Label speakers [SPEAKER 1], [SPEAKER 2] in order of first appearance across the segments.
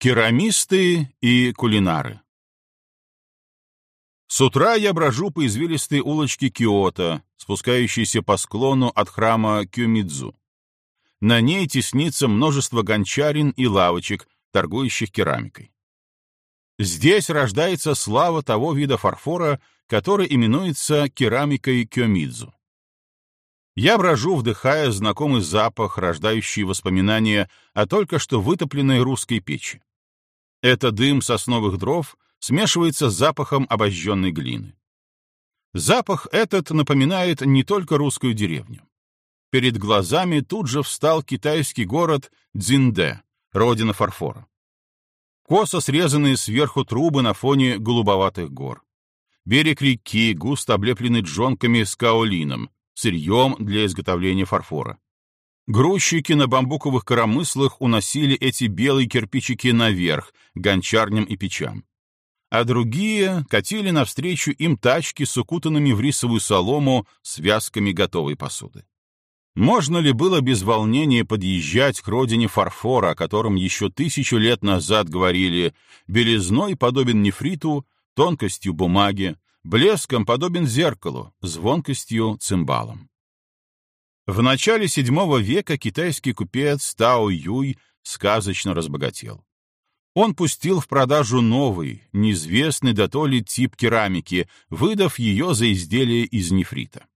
[SPEAKER 1] Керамисты и кулинары С утра я брожу по извилистой улочке Киото, спускающейся по склону от храма Кюмидзу. На ней теснится множество гончарин и лавочек, торгующих керамикой. Здесь рождается слава того вида фарфора, который именуется керамикой Кёмидзу. Я брожу, вдыхая знакомый запах, рождающий воспоминания о только что вытопленной русской печи. Это дым сосновых дров смешивается с запахом обожженной глины. Запах этот напоминает не только русскую деревню. Перед глазами тут же встал китайский город Цзинде, родина фарфора. Косо срезанные сверху трубы на фоне голубоватых гор. Берег реки, густо облепленный джонками с каолином, сырьем для изготовления фарфора. Грузчики на бамбуковых коромыслах уносили эти белые кирпичики наверх, гончарням и печам. А другие катили навстречу им тачки с укутанными в рисовую солому связками готовой посуды. Можно ли было без волнения подъезжать к родине фарфора, о котором еще тысячу лет назад говорили «белизной подобен нефриту, тонкостью бумаги, блеском подобен зеркалу, звонкостью цимбалом. В начале VII века китайский купец Тао Юй сказочно разбогател. Он пустил в продажу новый, неизвестный до то ли тип керамики, выдав ее за изделие из нефрита.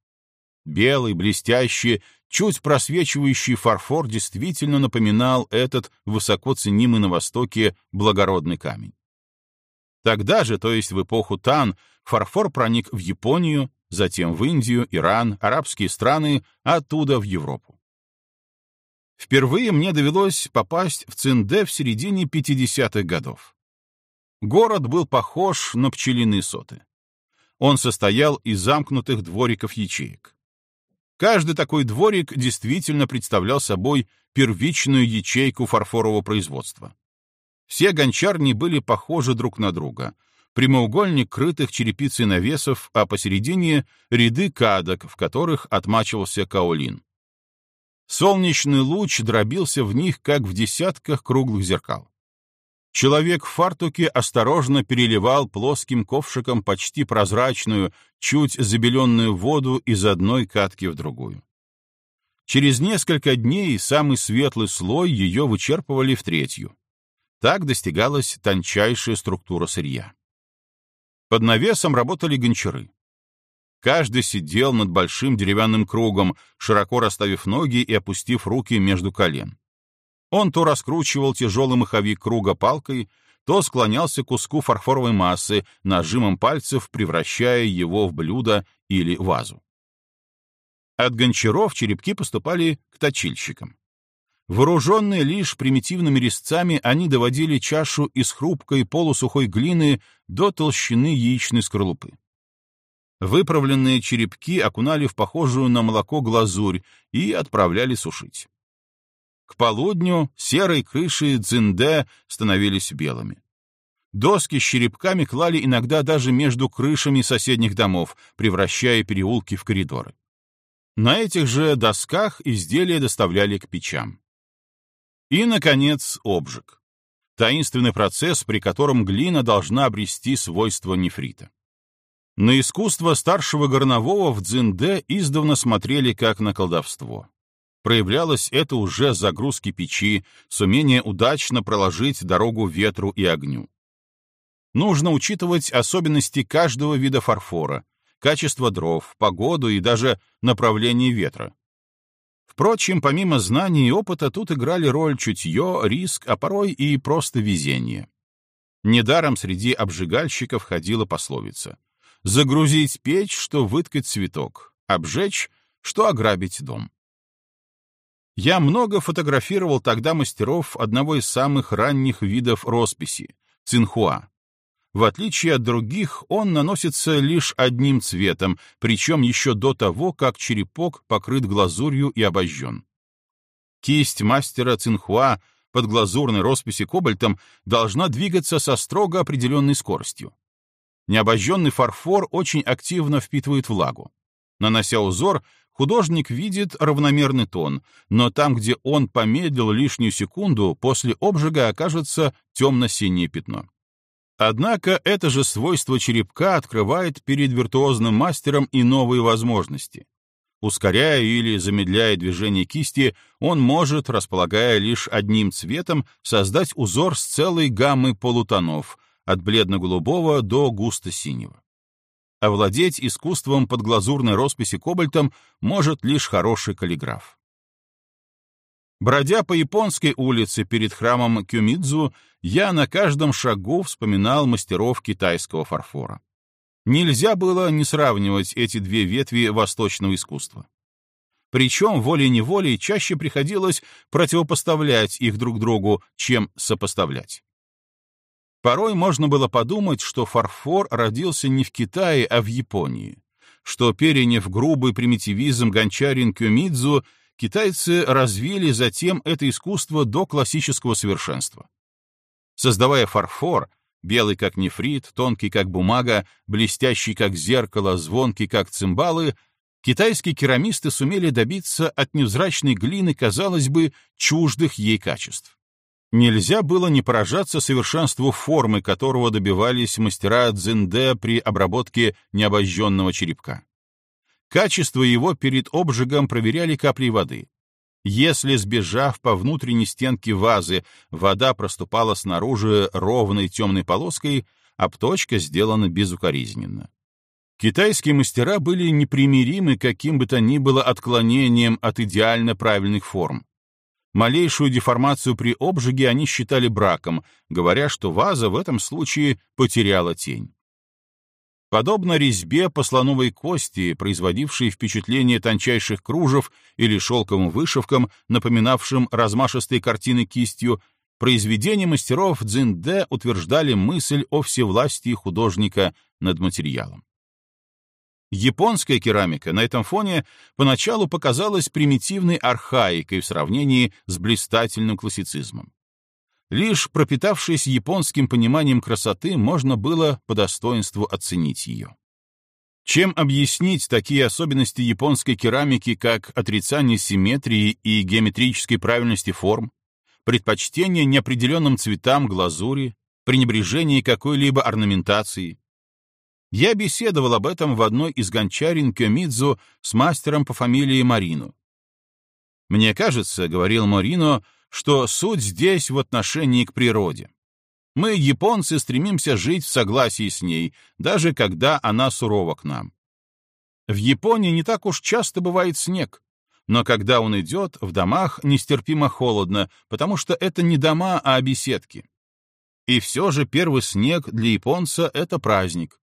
[SPEAKER 1] Белый, блестящий, чуть просвечивающий фарфор действительно напоминал этот высоко ценимый на Востоке благородный камень. Тогда же, то есть в эпоху Тан, фарфор проник в Японию, затем в Индию, Иран, арабские страны, оттуда в Европу. Впервые мне довелось попасть в Цинде в середине 50-х годов. Город был похож на пчелиные соты. Он состоял из замкнутых двориков-ячеек. Каждый такой дворик действительно представлял собой первичную ячейку фарфорового производства. Все гончарни были похожи друг на друга. Прямоугольник крытых черепицей навесов, а посередине — ряды кадок, в которых отмачивался каолин. Солнечный луч дробился в них, как в десятках круглых зеркал. Человек в фартуке осторожно переливал плоским ковшиком почти прозрачную, чуть забеленную воду из одной катки в другую. Через несколько дней самый светлый слой ее вычерпывали в третью. Так достигалась тончайшая структура сырья. Под навесом работали гончары. Каждый сидел над большим деревянным кругом, широко расставив ноги и опустив руки между колен. Он то раскручивал тяжелый маховик круга палкой, то склонялся к куску фарфоровой массы, нажимом пальцев превращая его в блюдо или вазу. От гончаров черепки поступали к точильщикам. Вооруженные лишь примитивными резцами, они доводили чашу из хрупкой полусухой глины до толщины яичной скорлупы. Выправленные черепки окунали в похожую на молоко глазурь и отправляли сушить. К полудню серые крыши дзинде становились белыми. Доски с черепками клали иногда даже между крышами соседних домов, превращая переулки в коридоры. На этих же досках изделия доставляли к печам. И, наконец, обжиг. Таинственный процесс, при котором глина должна обрести свойства нефрита. На искусство старшего горнового в Дзинде издавна смотрели как на колдовство. Проявлялось это уже с загрузки печи, с умения удачно проложить дорогу ветру и огню. Нужно учитывать особенности каждого вида фарфора, качество дров, погоду и даже направление ветра. Впрочем, помимо знаний и опыта, тут играли роль чутье, риск, а порой и просто везение. Недаром среди обжигальщиков ходила пословица. Загрузить печь, что выткать цветок, обжечь, что ограбить дом. Я много фотографировал тогда мастеров одного из самых ранних видов росписи — цинхуа. В отличие от других, он наносится лишь одним цветом, причем еще до того, как черепок покрыт глазурью и обожжен. Кисть мастера Цинхуа под глазурной росписи кобальтом должна двигаться со строго определенной скоростью. Необожженный фарфор очень активно впитывает влагу. Нанося узор, художник видит равномерный тон, но там, где он помедлил лишнюю секунду, после обжига окажется темно-синее пятно. Однако это же свойство черепка открывает перед виртуозным мастером и новые возможности. Ускоряя или замедляя движение кисти, он может, располагая лишь одним цветом, создать узор с целой гаммой полутонов, от бледно-голубого до густо-синего. Овладеть искусством подглазурной росписи кобальтом может лишь хороший каллиграф. Бродя по японской улице перед храмом Кюмидзу, я на каждом шагу вспоминал мастеров китайского фарфора. Нельзя было не сравнивать эти две ветви восточного искусства. Причем волей-неволей чаще приходилось противопоставлять их друг другу, чем сопоставлять. Порой можно было подумать, что фарфор родился не в Китае, а в Японии, что, переняв грубый примитивизм гончарин Кюмидзу, китайцы развили затем это искусство до классического совершенства. Создавая фарфор, белый как нефрит, тонкий как бумага, блестящий как зеркало, звонкий как цимбалы, китайские керамисты сумели добиться от невзрачной глины, казалось бы, чуждых ей качеств. Нельзя было не поражаться совершенству формы, которого добивались мастера дзенде при обработке необожженного черепка. Качество его перед обжигом проверяли каплей воды. Если, сбежав по внутренней стенке вазы, вода проступала снаружи ровной темной полоской, обточка сделана безукоризненно. Китайские мастера были непримиримы каким бы то ни было отклонением от идеально правильных форм. Малейшую деформацию при обжиге они считали браком, говоря, что ваза в этом случае потеряла тень. Подобно резьбе по слоновой кости, производившей впечатление тончайших кружев или шелковым вышивкам, напоминавшим размашистые картины кистью, произведения мастеров Цзиньде утверждали мысль о всевластии художника над материалом. Японская керамика на этом фоне поначалу показалась примитивной архаикой в сравнении с блистательным классицизмом. Лишь пропитавшись японским пониманием красоты, можно было по достоинству оценить ее. Чем объяснить такие особенности японской керамики, как отрицание симметрии и геометрической правильности форм, предпочтение неопределенным цветам глазури, пренебрежение какой-либо орнаментации? Я беседовал об этом в одной из гончарин Кёмидзу с мастером по фамилии Марино. «Мне кажется, — говорил Морино, — что суть здесь в отношении к природе. Мы, японцы, стремимся жить в согласии с ней, даже когда она сурова к нам. В Японии не так уж часто бывает снег, но когда он идет, в домах нестерпимо холодно, потому что это не дома, а беседки. И все же первый снег для японца — это праздник.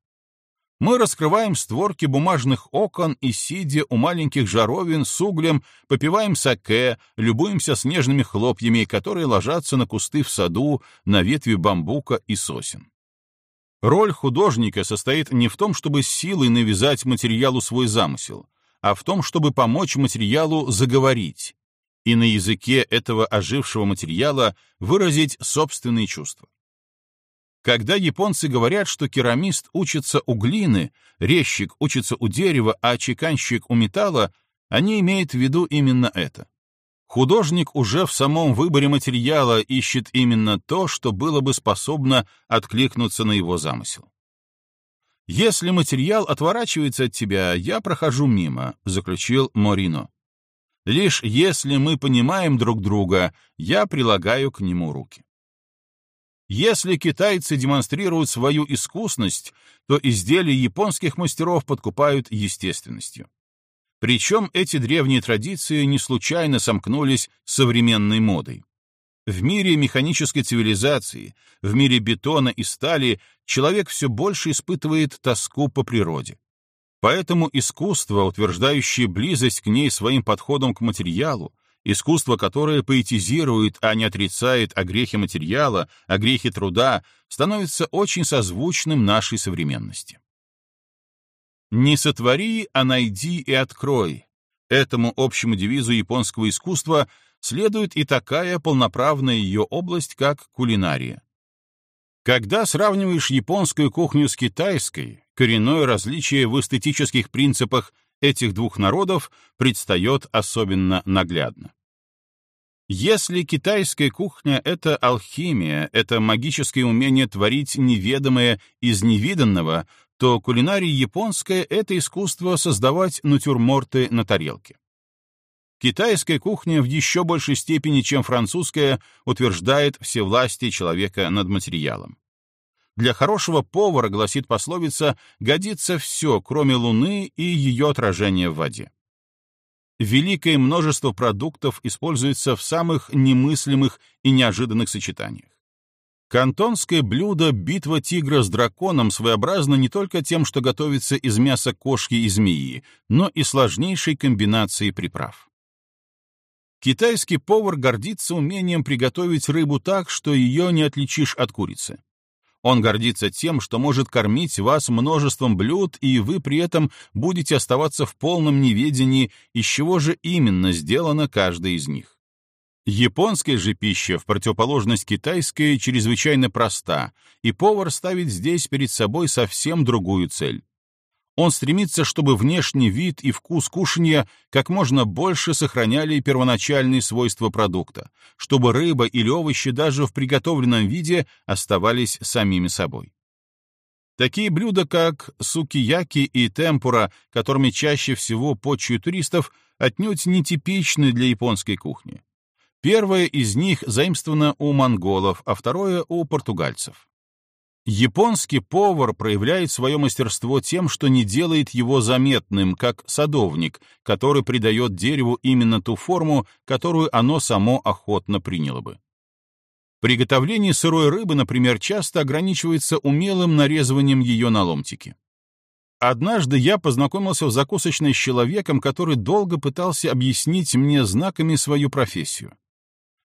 [SPEAKER 1] Мы раскрываем створки бумажных окон и, сидя у маленьких жаровин с углем, попиваем саке, любуемся снежными хлопьями, которые ложатся на кусты в саду, на ветви бамбука и сосен. Роль художника состоит не в том, чтобы силой навязать материалу свой замысел, а в том, чтобы помочь материалу заговорить и на языке этого ожившего материала выразить собственные чувства. Когда японцы говорят, что керамист учится у глины, резчик учится у дерева, а чеканщик у металла, они имеют в виду именно это. Художник уже в самом выборе материала ищет именно то, что было бы способно откликнуться на его замысел. «Если материал отворачивается от тебя, я прохожу мимо», — заключил Морино. «Лишь если мы понимаем друг друга, я прилагаю к нему руки». Если китайцы демонстрируют свою искусность, то изделия японских мастеров подкупают естественностью. Причем эти древние традиции не случайно сомкнулись с современной модой. В мире механической цивилизации, в мире бетона и стали человек все больше испытывает тоску по природе. Поэтому искусство, утверждающее близость к ней своим подходом к материалу, Искусство, которое поэтизирует, а не отрицает о грехе материала, о грехе труда, становится очень созвучным нашей современности. «Не сотвори, а найди и открой». Этому общему девизу японского искусства следует и такая полноправная ее область, как кулинария. Когда сравниваешь японскую кухню с китайской, коренное различие в эстетических принципах этих двух народов предстает особенно наглядно. Если китайская кухня — это алхимия, это магическое умение творить неведомое из невиданного, то кулинария японская — это искусство создавать натюрморты на тарелке. Китайская кухня в еще большей степени, чем французская, утверждает все власти человека над материалом. Для хорошего повара, гласит пословица, годится все, кроме луны и ее отражения в воде. Великое множество продуктов используется в самых немыслимых и неожиданных сочетаниях. Кантонское блюдо «Битва тигра с драконом» своеобразно не только тем, что готовится из мяса кошки и змеи, но и сложнейшей комбинацией приправ. Китайский повар гордится умением приготовить рыбу так, что ее не отличишь от курицы. Он гордится тем, что может кормить вас множеством блюд, и вы при этом будете оставаться в полном неведении, из чего же именно сделана каждая из них. Японская же пища, в противоположность китайской, чрезвычайно проста, и повар ставит здесь перед собой совсем другую цель он стремится, чтобы внешний вид и вкус кушанья как можно больше сохраняли первоначальные свойства продукта, чтобы рыба или овощи даже в приготовленном виде оставались самими собой. Такие блюда, как сукияки и темпура, которыми чаще всего почуют туристов, отнюдь нетипичны для японской кухни. Первое из них заимствовано у монголов, а второе — у португальцев. Японский повар проявляет свое мастерство тем, что не делает его заметным, как садовник, который придает дереву именно ту форму, которую оно само охотно приняло бы. Приготовление сырой рыбы, например, часто ограничивается умелым нарезыванием ее на ломтики. Однажды я познакомился в закусочной с человеком, который долго пытался объяснить мне знаками свою профессию.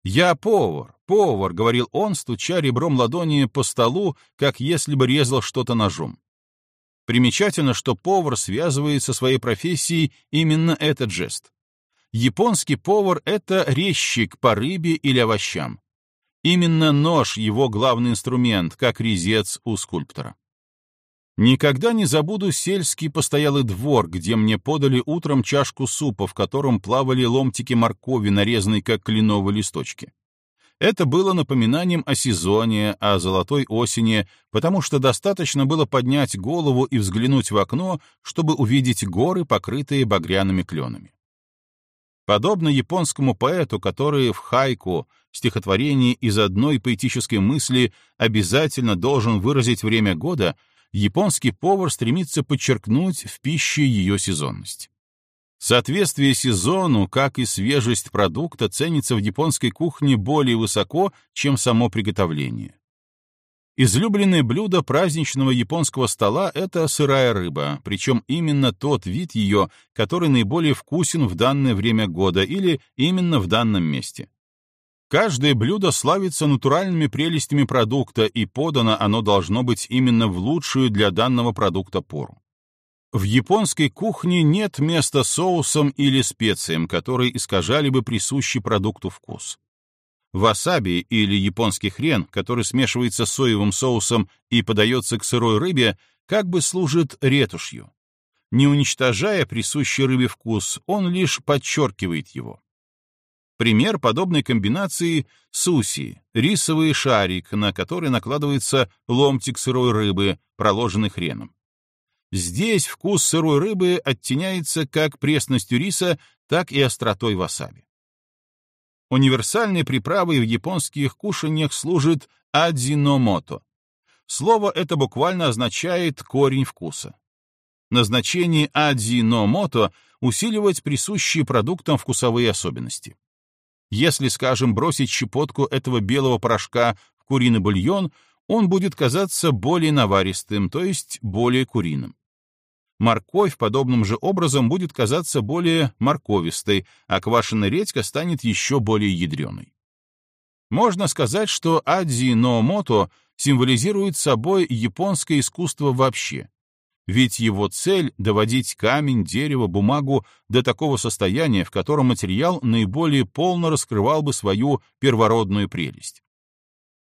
[SPEAKER 1] «Я повар, повар», — говорил он, стуча ребром ладони по столу, как если бы резал что-то ножом. Примечательно, что повар связывает со своей профессией именно этот жест. Японский повар — это резчик по рыбе или овощам. Именно нож — его главный инструмент, как резец у скульптора. Никогда не забуду сельский постоялый двор, где мне подали утром чашку супа, в котором плавали ломтики моркови, нарезанные как кленовые листочки. Это было напоминанием о сезоне, о золотой осени, потому что достаточно было поднять голову и взглянуть в окно, чтобы увидеть горы, покрытые багряными кленами. Подобно японскому поэту, который в хайку, стихотворении из одной поэтической мысли обязательно должен выразить время года, японский повар стремится подчеркнуть в пище ее сезонность. Соответствие сезону, как и свежесть продукта, ценится в японской кухне более высоко, чем само приготовление. Излюбленное блюдо праздничного японского стола — это сырая рыба, причем именно тот вид ее, который наиболее вкусен в данное время года или именно в данном месте. Каждое блюдо славится натуральными прелестями продукта, и подано оно должно быть именно в лучшую для данного продукта пору. В японской кухне нет места соусам или специям, которые искажали бы присущий продукту вкус. Васаби или японский хрен, который смешивается с соевым соусом и подается к сырой рыбе, как бы служит ретушью. Не уничтожая присущий рыбе вкус, он лишь подчеркивает его. Пример подобной комбинации — суси, рисовый шарик, на который накладывается ломтик сырой рыбы, проложенный хреном. Здесь вкус сырой рыбы оттеняется как пресностью риса, так и остротой васаби. Универсальной приправой в японских кушаньях служит адзиномото. Слово это буквально означает «корень вкуса». Назначение адзиномото — усиливать присущие продуктам вкусовые особенности. Если, скажем, бросить щепотку этого белого порошка в куриный бульон, он будет казаться более наваристым, то есть более куриным. Морковь подобным же образом будет казаться более морковистой, а квашеная редька станет еще более ядреной. Можно сказать, что адзи но мото символизирует собой японское искусство вообще, ведь его цель — доводить камень, дерево, бумагу до такого состояния, в котором материал наиболее полно раскрывал бы свою первородную прелесть.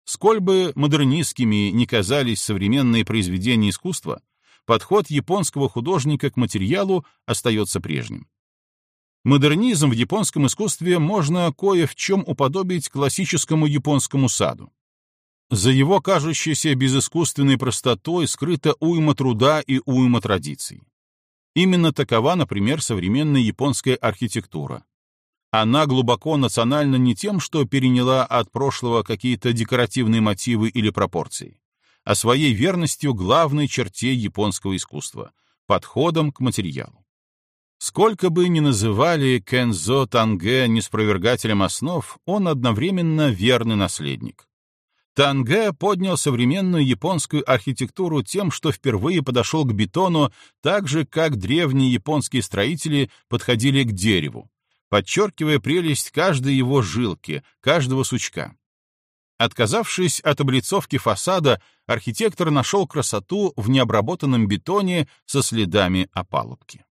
[SPEAKER 1] Сколь бы модернистскими ни казались современные произведения искусства, подход японского художника к материалу остается прежним. Модернизм в японском искусстве можно кое в чем уподобить классическому японскому саду. За его кажущейся безыскусственной простотой скрыта уйма труда и уйма традиций. Именно такова, например, современная японская архитектура. Она глубоко национальна не тем, что переняла от прошлого какие-то декоративные мотивы или пропорции, а своей верностью главной черте японского искусства — подходом к материалу. Сколько бы ни называли Кензо Танге неспровергателем основ, он одновременно верный наследник. Танге поднял современную японскую архитектуру тем, что впервые подошел к бетону так же, как древние японские строители подходили к дереву, подчеркивая прелесть каждой его жилки, каждого сучка. Отказавшись от облицовки фасада, архитектор нашел красоту в необработанном бетоне со следами опалубки.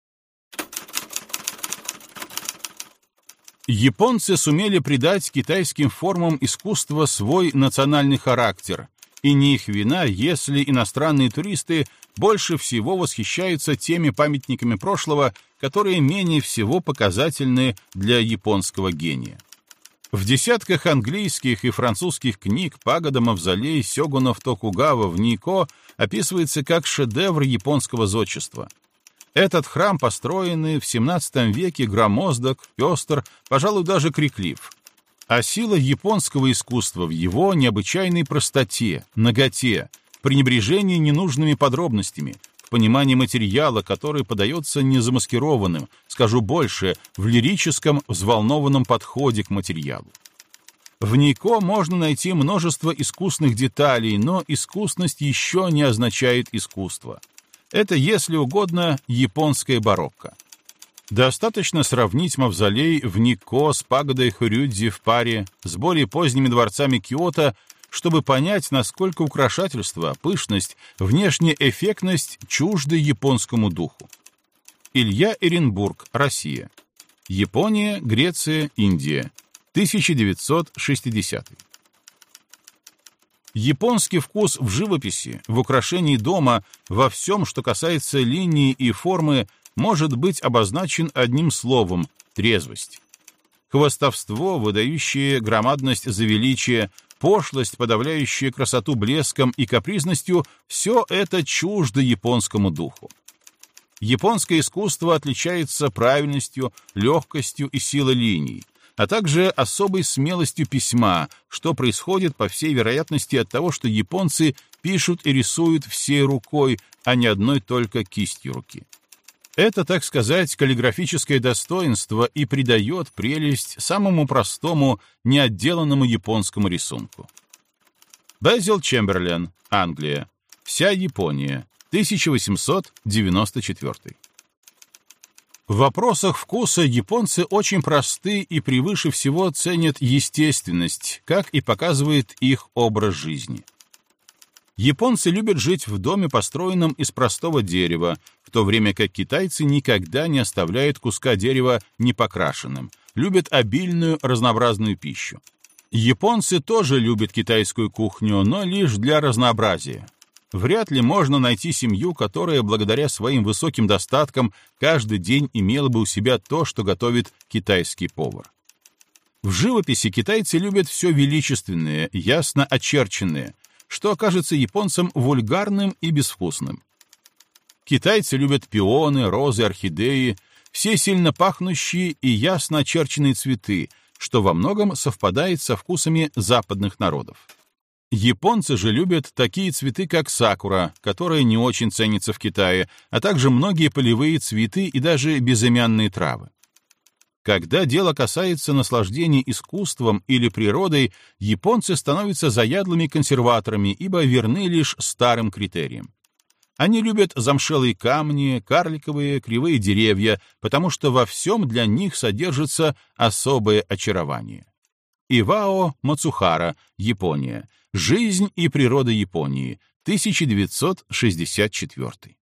[SPEAKER 1] Японцы сумели придать китайским формам искусства свой национальный характер, и не их вина, если иностранные туристы больше всего восхищаются теми памятниками прошлого, которые менее всего показательны для японского гения. В десятках английских и французских книг пагода мавзолей сёгунов Токугава в Нико описывается как шедевр японского зодчества — этот храм, построенный в XVII веке, громоздок, пестр, пожалуй, даже криклив. А сила японского искусства в его необычайной простоте, наготе, пренебрежении ненужными подробностями, понимании материала, который подается незамаскированным, скажу больше, в лирическом, взволнованном подходе к материалу. В Нико можно найти множество искусных деталей, но искусность еще не означает искусство. Это, если угодно, японская барокко. Достаточно сравнить мавзолей в Нико с пагодой Хурюдзи в паре с более поздними дворцами Киото, чтобы понять, насколько украшательство, пышность, внешняя эффектность чужды японскому духу. Илья Эренбург, Россия. Япония, Греция, Индия. 1960 Японский вкус в живописи, в украшении дома, во всем, что касается линии и формы, может быть обозначен одним словом — трезвость. Хвостовство, выдающее громадность за величие, пошлость, подавляющая красоту блеском и капризностью — все это чуждо японскому духу. Японское искусство отличается правильностью, легкостью и силой линий — а также особой смелостью письма, что происходит, по всей вероятности, от того, что японцы пишут и рисуют всей рукой, а не одной только кистью руки. Это, так сказать, каллиграфическое достоинство и придает прелесть самому простому, неотделанному японскому рисунку. Безил Чемберлен, Англия. Вся Япония. 1894. В вопросах вкуса японцы очень просты и превыше всего ценят естественность, как и показывает их образ жизни. Японцы любят жить в доме, построенном из простого дерева, в то время как китайцы никогда не оставляют куска дерева непокрашенным, любят обильную разнообразную пищу. Японцы тоже любят китайскую кухню, но лишь для разнообразия. Вряд ли можно найти семью, которая, благодаря своим высоким достаткам, каждый день имела бы у себя то, что готовит китайский повар. В живописи китайцы любят все величественное, ясно очерченное, что окажется японцам вульгарным и безвкусным. Китайцы любят пионы, розы, орхидеи, все сильно пахнущие и ясно очерченные цветы, что во многом совпадает со вкусами западных народов. Японцы же любят такие цветы, как сакура, которые не очень ценятся в Китае, а также многие полевые цветы и даже безымянные травы. Когда дело касается наслаждения искусством или природой, японцы становятся заядлыми консерваторами, ибо верны лишь старым критериям. Они любят замшелые камни, карликовые, кривые деревья, потому что во всем для них содержится особое очарование. Ивао Мацухара, Япония. Жизнь и природа Японии. 1964.